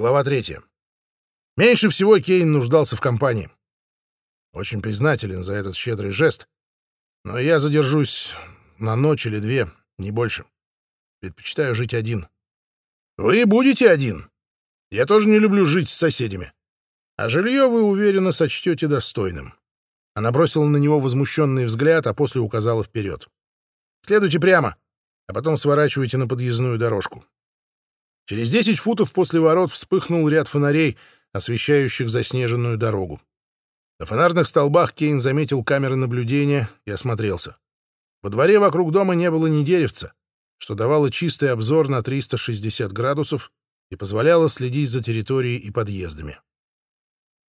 Глава третья. Меньше всего Кейн нуждался в компании. Очень признателен за этот щедрый жест, но я задержусь на ночь или две, не больше. Предпочитаю жить один. Вы будете один. Я тоже не люблю жить с соседями. А жилье вы уверенно сочтете достойным. Она бросила на него возмущенный взгляд, а после указала вперед. Следуйте прямо, а потом сворачивайте на подъездную дорожку. Через десять футов после ворот вспыхнул ряд фонарей, освещающих заснеженную дорогу. На фонарных столбах Кейн заметил камеры наблюдения и осмотрелся. Во дворе вокруг дома не было ни деревца, что давало чистый обзор на 360 градусов и позволяло следить за территорией и подъездами.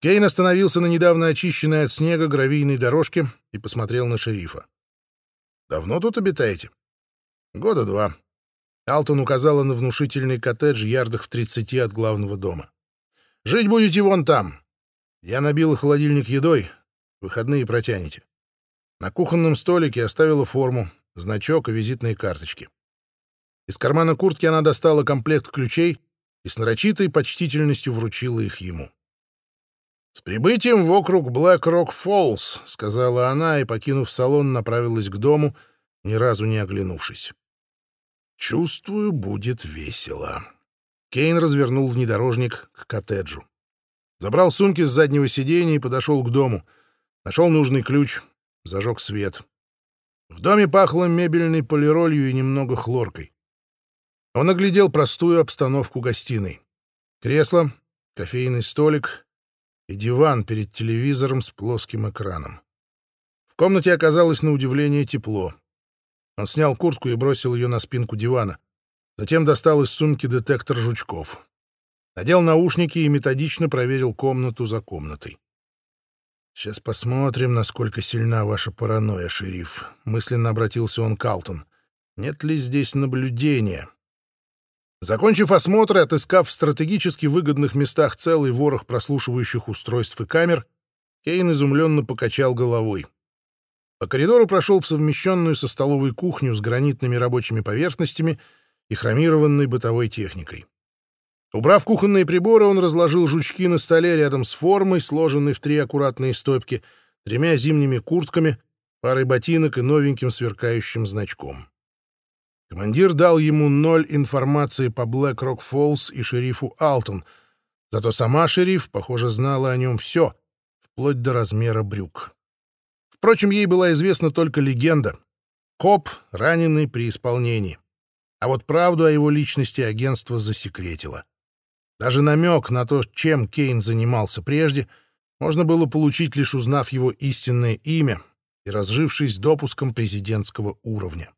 Кейн остановился на недавно очищенной от снега гравийной дорожке и посмотрел на шерифа. «Давно тут обитаете?» «Года два», Алтон указала на внушительный коттедж ярдах в тридцати от главного дома. «Жить будете вон там. Я набила холодильник едой. Выходные протянете». На кухонном столике оставила форму, значок и визитные карточки. Из кармана куртки она достала комплект ключей и с нарочитой почтительностью вручила их ему. «С прибытием в округ Блэк-Рок-Фоллс», — сказала она и, покинув салон, направилась к дому, ни разу не оглянувшись. Чувствую, будет весело. Кейн развернул внедорожник к коттеджу. Забрал сумки с заднего сиденья и подошел к дому. Нашел нужный ключ, зажег свет. В доме пахло мебельной полиролью и немного хлоркой. Он оглядел простую обстановку гостиной. Кресло, кофейный столик и диван перед телевизором с плоским экраном. В комнате оказалось на удивление тепло. Он снял куртку и бросил ее на спинку дивана. Затем достал из сумки детектор жучков. Надел наушники и методично проверил комнату за комнатой. «Сейчас посмотрим, насколько сильна ваша паранойя, шериф», — мысленно обратился он к Алтон. «Нет ли здесь наблюдения?» Закончив осмотр и отыскав в стратегически выгодных местах целый ворох прослушивающих устройств и камер, Кейн изумленно покачал головой. По коридору прошел в совмещенную со столовой кухню с гранитными рабочими поверхностями и хромированной бытовой техникой. Убрав кухонные приборы, он разложил жучки на столе рядом с формой, сложенной в три аккуратные стопки, тремя зимними куртками, парой ботинок и новеньким сверкающим значком. Командир дал ему ноль информации по Блэк Рок Фоллс и шерифу Алтон, зато сама шериф, похоже, знала о нем все, вплоть до размера брюк. Впрочем, ей была известна только легенда. Коп, раненый при исполнении. А вот правду о его личности агентство засекретило. Даже намек на то, чем Кейн занимался прежде, можно было получить, лишь узнав его истинное имя и разжившись допуском президентского уровня.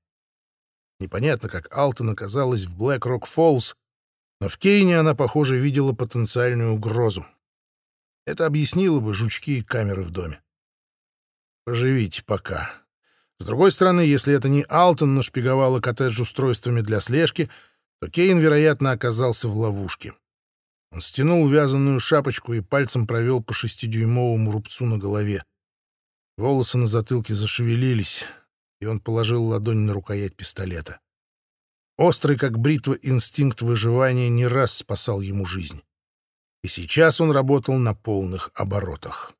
Непонятно, как Алтон оказалась в Блэк-Рок-Фоллс, но в Кейне она, похоже, видела потенциальную угрозу. Это объяснило бы жучки и камеры в доме. Поживите пока. С другой стороны, если это не Алтон нашпиговала коттедж устройствами для слежки, то Кейн, вероятно, оказался в ловушке. Он стянул вязаную шапочку и пальцем провел по шестидюймовому рубцу на голове. Волосы на затылке зашевелились, и он положил ладонь на рукоять пистолета. Острый, как бритва, инстинкт выживания не раз спасал ему жизнь. И сейчас он работал на полных оборотах.